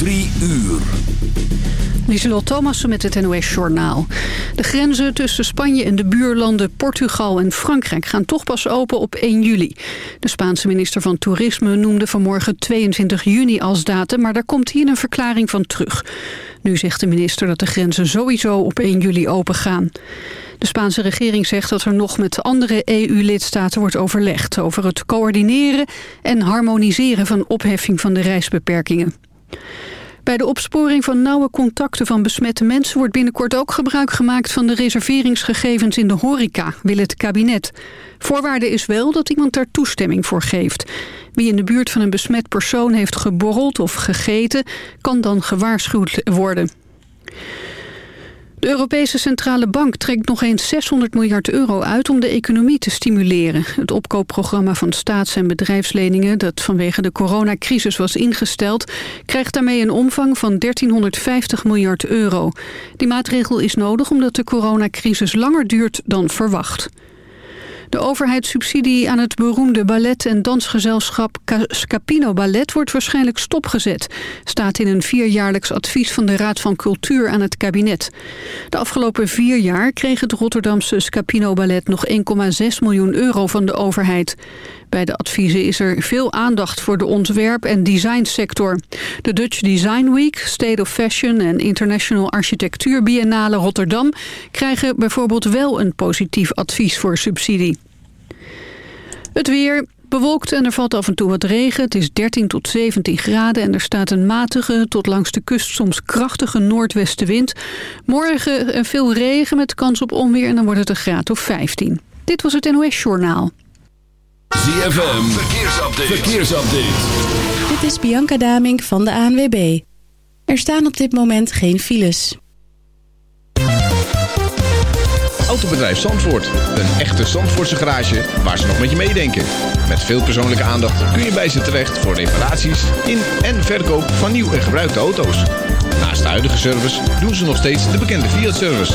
Drie uur. Lieselot Thomassen met het NOS-journaal. De grenzen tussen Spanje en de buurlanden Portugal en Frankrijk... gaan toch pas open op 1 juli. De Spaanse minister van Toerisme noemde vanmorgen 22 juni als datum... maar daar komt hier een verklaring van terug. Nu zegt de minister dat de grenzen sowieso op 1 juli open gaan. De Spaanse regering zegt dat er nog met andere EU-lidstaten wordt overlegd... over het coördineren en harmoniseren van opheffing van de reisbeperkingen. Bij de opsporing van nauwe contacten van besmette mensen... wordt binnenkort ook gebruik gemaakt van de reserveringsgegevens in de horeca, wil het kabinet. Voorwaarde is wel dat iemand daar toestemming voor geeft. Wie in de buurt van een besmet persoon heeft geborreld of gegeten... kan dan gewaarschuwd worden. De Europese Centrale Bank trekt nog eens 600 miljard euro uit om de economie te stimuleren. Het opkoopprogramma van staats- en bedrijfsleningen dat vanwege de coronacrisis was ingesteld, krijgt daarmee een omvang van 1350 miljard euro. Die maatregel is nodig omdat de coronacrisis langer duurt dan verwacht. De overheidssubsidie aan het beroemde ballet- en dansgezelschap Scapino Ballet wordt waarschijnlijk stopgezet, staat in een vierjaarlijks advies van de Raad van Cultuur aan het kabinet. De afgelopen vier jaar kreeg het Rotterdamse Scapino Ballet nog 1,6 miljoen euro van de overheid. Bij de adviezen is er veel aandacht voor de ontwerp- en designsector. De Dutch Design Week, State of Fashion en International Architectuur Biennale Rotterdam krijgen bijvoorbeeld wel een positief advies voor subsidie. Het weer, bewolkt en er valt af en toe wat regen. Het is 13 tot 17 graden en er staat een matige tot langs de kust soms krachtige noordwestenwind. Morgen veel regen met kans op onweer en dan wordt het een graad of 15. Dit was het NOS Journaal. ZFM, verkeersupdate. verkeersupdate. Dit is Bianca Damink van de ANWB. Er staan op dit moment geen files. Autobedrijf Zandvoort. Een echte Zandvoortse garage waar ze nog met je meedenken. Met veel persoonlijke aandacht kun je bij ze terecht voor reparaties in en verkoop van nieuw en gebruikte auto's. Naast de huidige service doen ze nog steeds de bekende Fiat-service.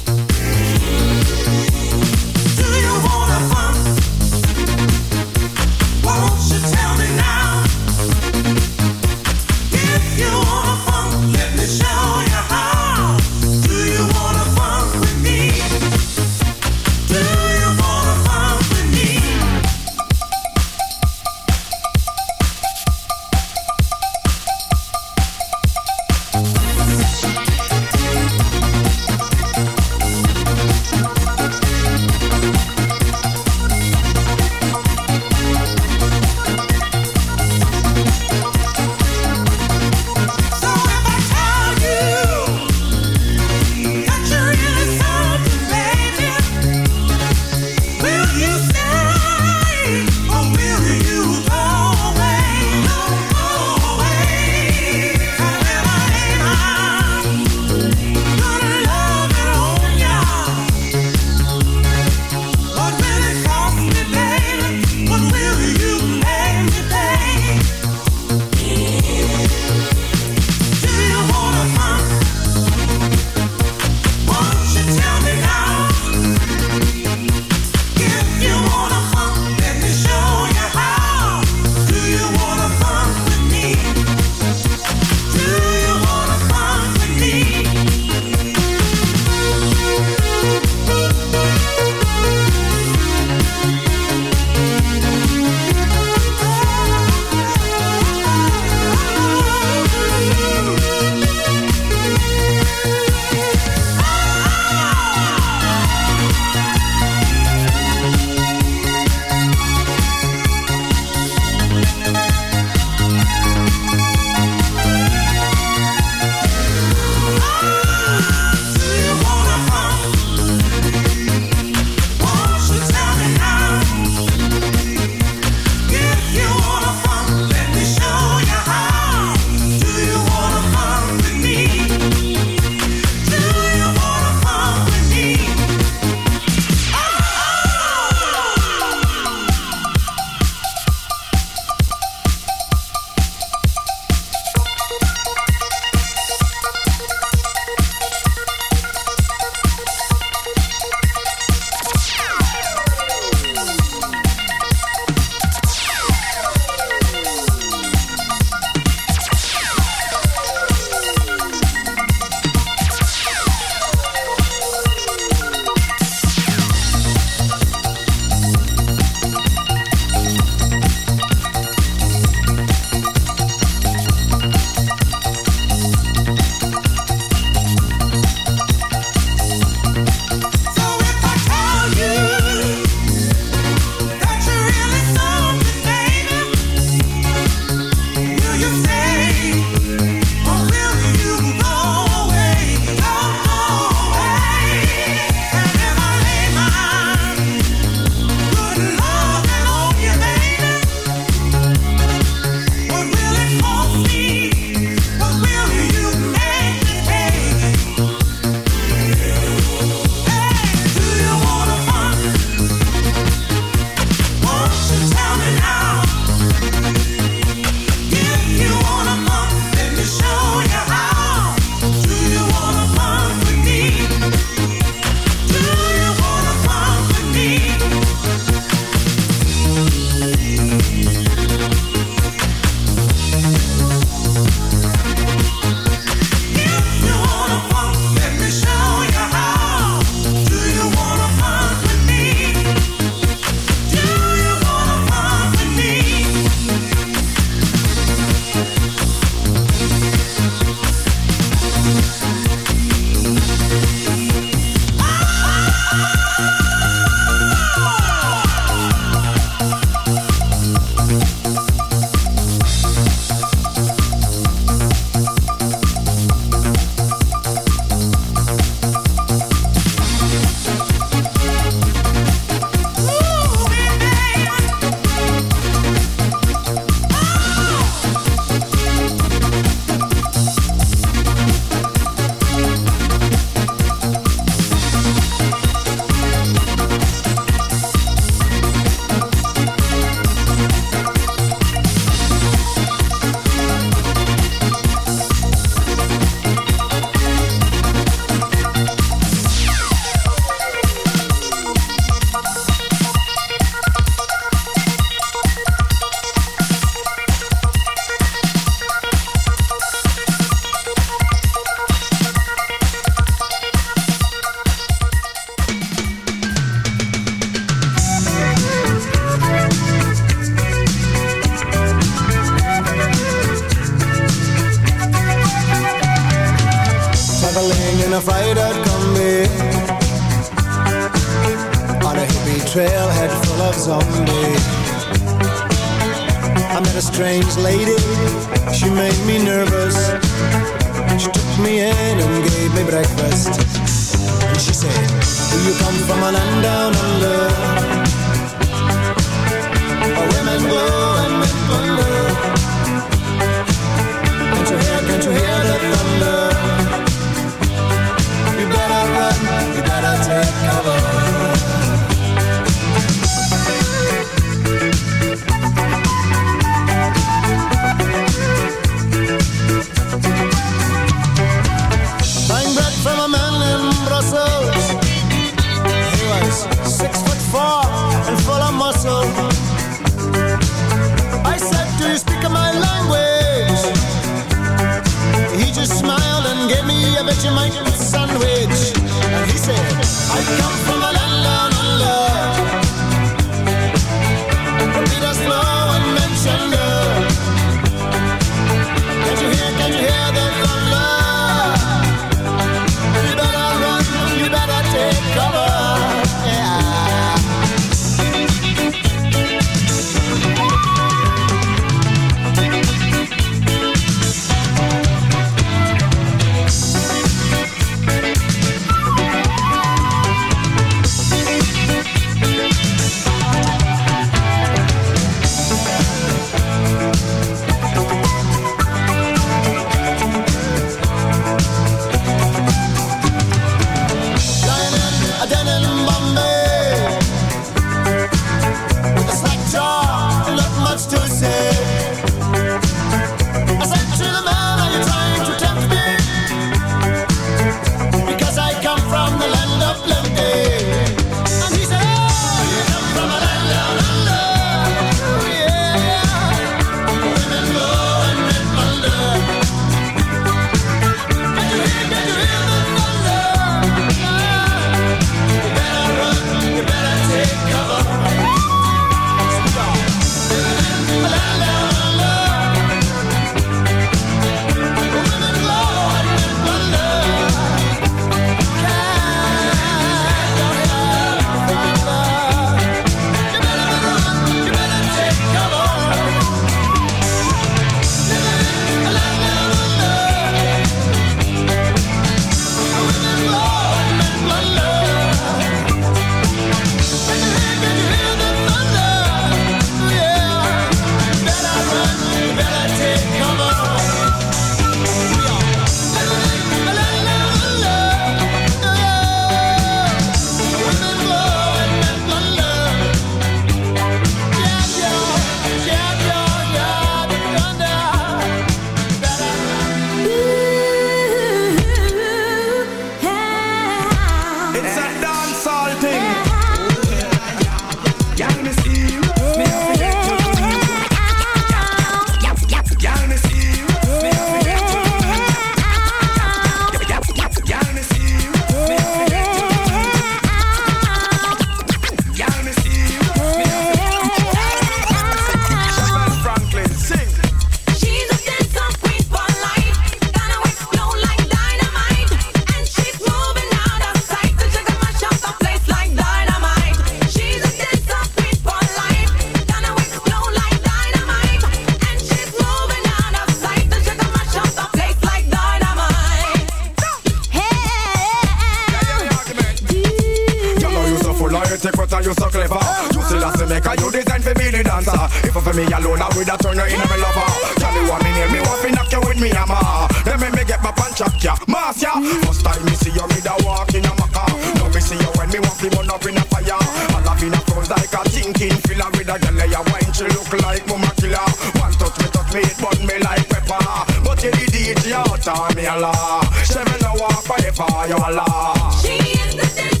Forever, you a la. She is the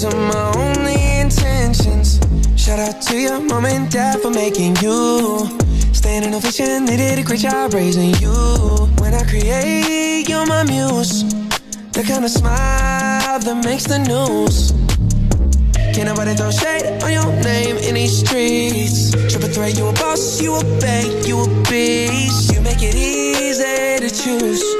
these are my only intentions. Shout out to your mom and dad for making you. Standing ovation, they did a great job raising you. When I create, you're my muse. The kind of smile that makes the news. Can't nobody throw shade on your name in these streets. Triple threat, you a boss, you a bank, you a beast. You make it easy to choose.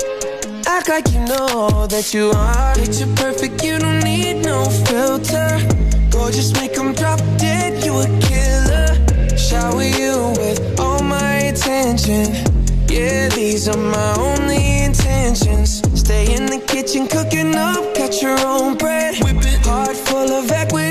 Act like you know that you are. Picture perfect, you don't need no filter. Gorgeous, make 'em drop dead, you a killer. Shower you with all my attention. Yeah, these are my only intentions. Stay in the kitchen cooking up, catch your own bread. Heart full of equity,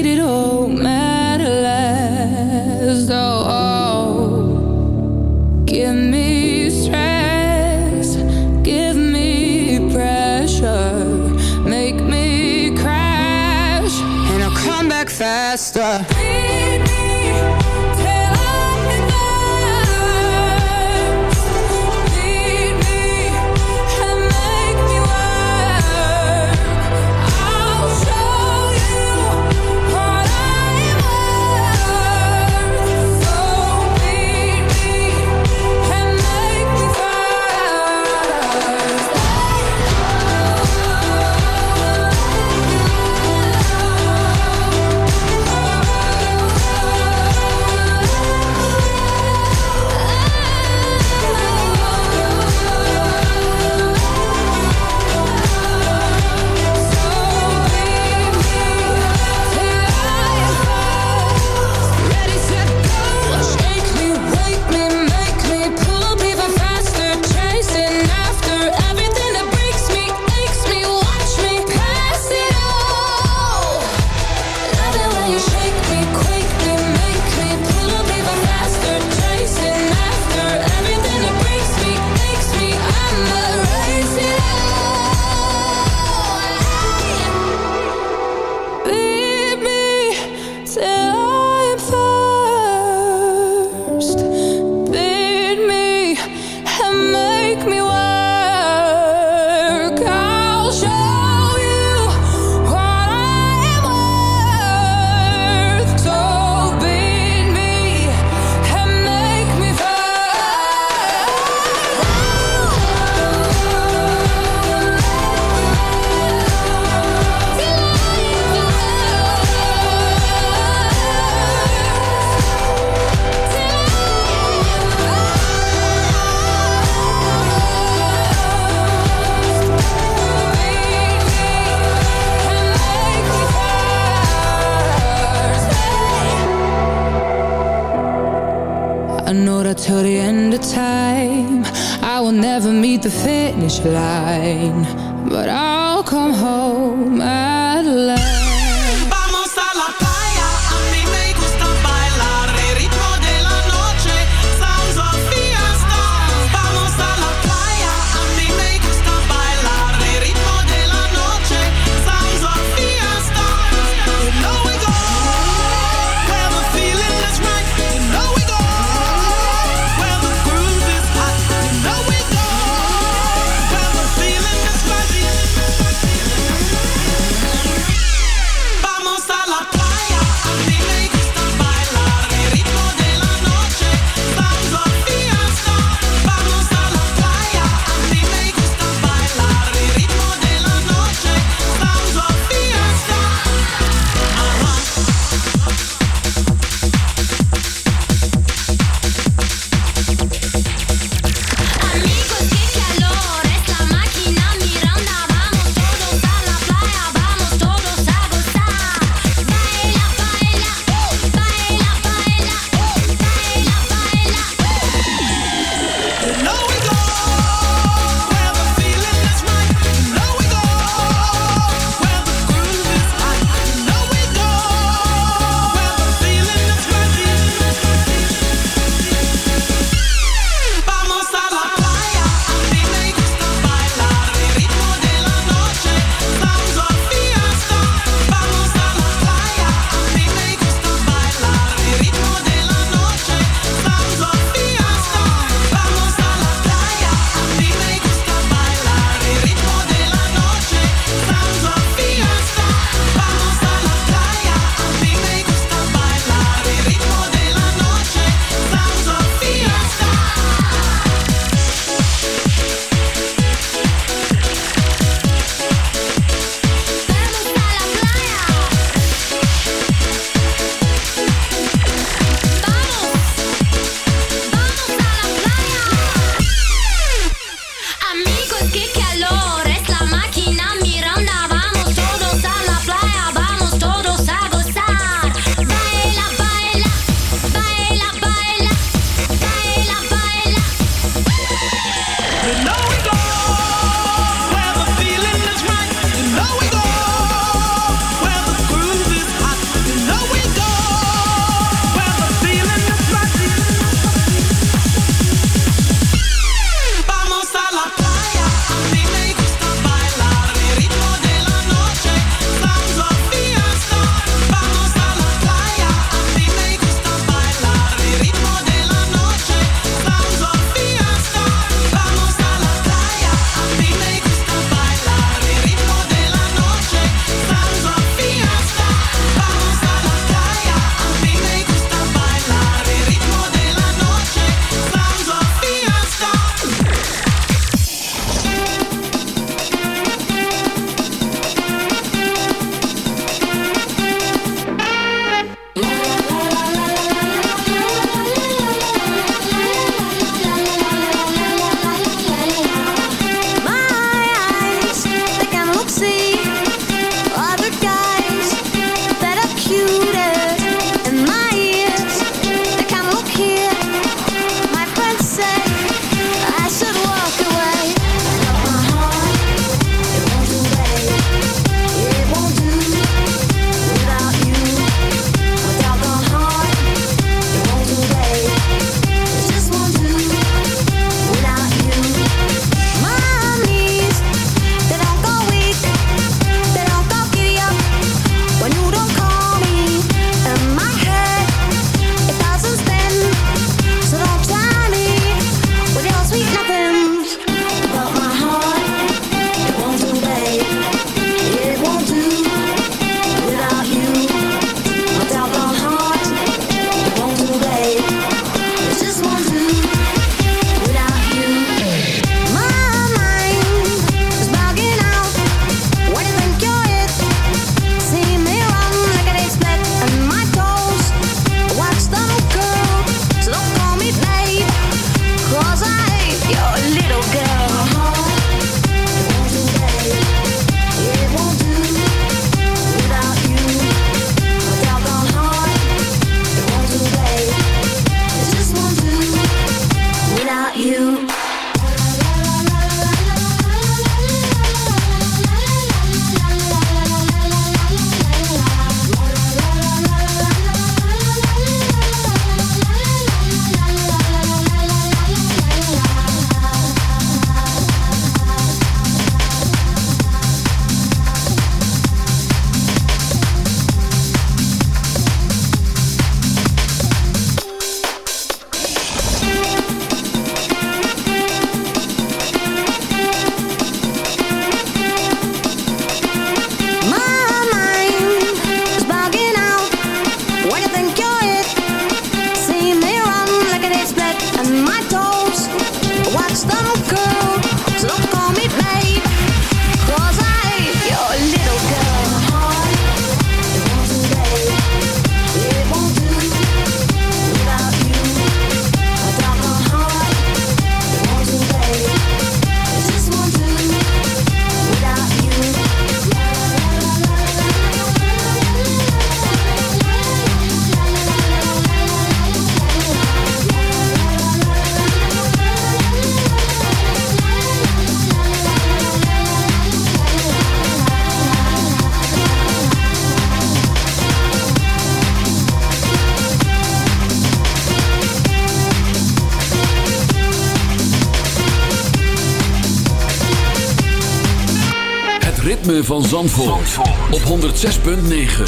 ritme van Zandvoort, Zandvoort. op 106.9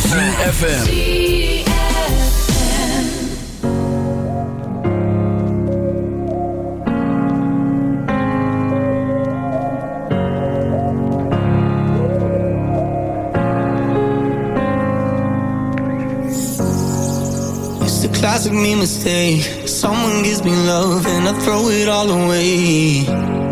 CFFM It's the classic me mistake. Someone gives me love and I throw it all away.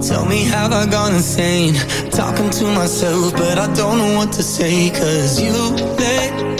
Tell me have I gone insane? Talking to myself but I don't know what to say Cause you let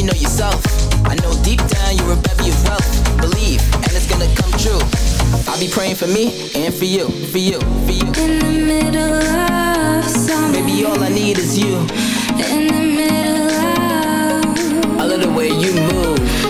you know yourself. I know deep down you're a bevy of wealth. Believe, and it's gonna come true. I'll be praying for me and for you, for you, for you. In the middle of summer. All I need is you. In the middle of. I love the way you move